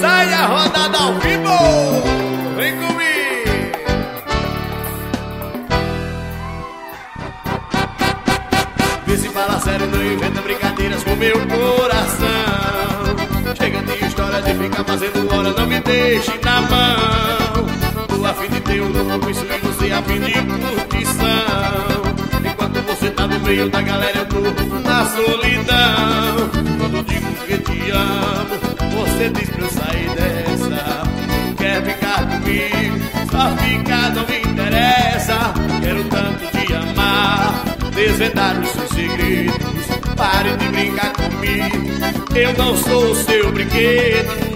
Sai a rodada ao vivo! Vem comigo! Vê se fala sério, não inventa brincadeiras com meu coração. Chega de história de ficar fazendo hora, não me deixe na mão. Tô a fim de ter um novo isso e você a fim de curtição. Enquanto você tá no meio da galera, eu tô na solidão. Você diz pra eu sair dessa. Quer ficar comigo, só ficar não me interessa. Quero tanto te amar, desvendar os seus segredos. Pare de brincar comigo, eu não sou o seu brinquedo.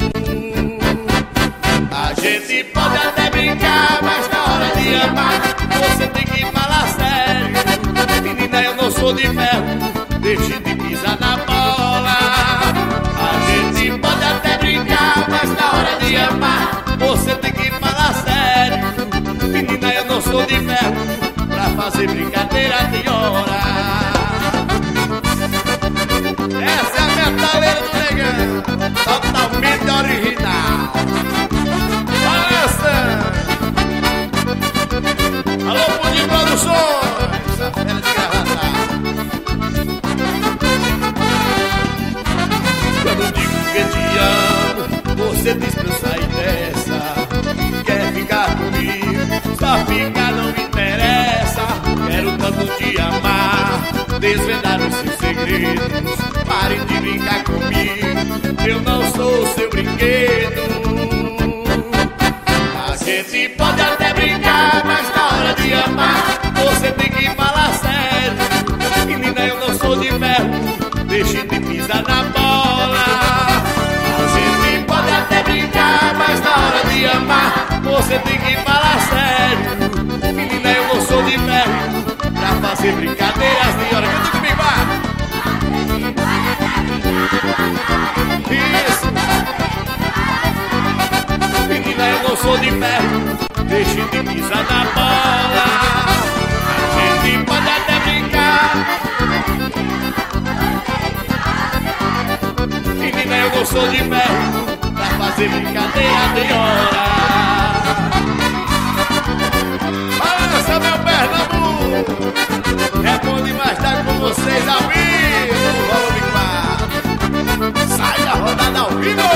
A gente pode até brincar, mas na hora de amar, você tem que falar sério. Menina, eu não sou de ferro, deixe de sou de ferro, pra fazer brincadeira de hora. Essa é a metaleira do negão, totalmente original. Balança! Alô, Pudim Produções! A fera de gravata. Quando digo que te amo, você diz sair desvendar os seus segredos. Pare de brincar comigo, eu não sou o seu brinquedo. A gente pode até brincar, mas na hora de amar, você tem que falar sério. Menina, eu não sou de ferro, deixe de pisar na bola. A gente pode até brincar, mas na hora de amar, você tem que falar sério. Menina, eu não sou de ferro, pra fazer brincadeiras de hora. Canta comigo, vai! Isso! Menina, eu não sou de ferro, deixe de pisar na bola. A gente pode até brincar. Menina, eu não sou de ferro, pra fazer brincadeira de hora. Enough!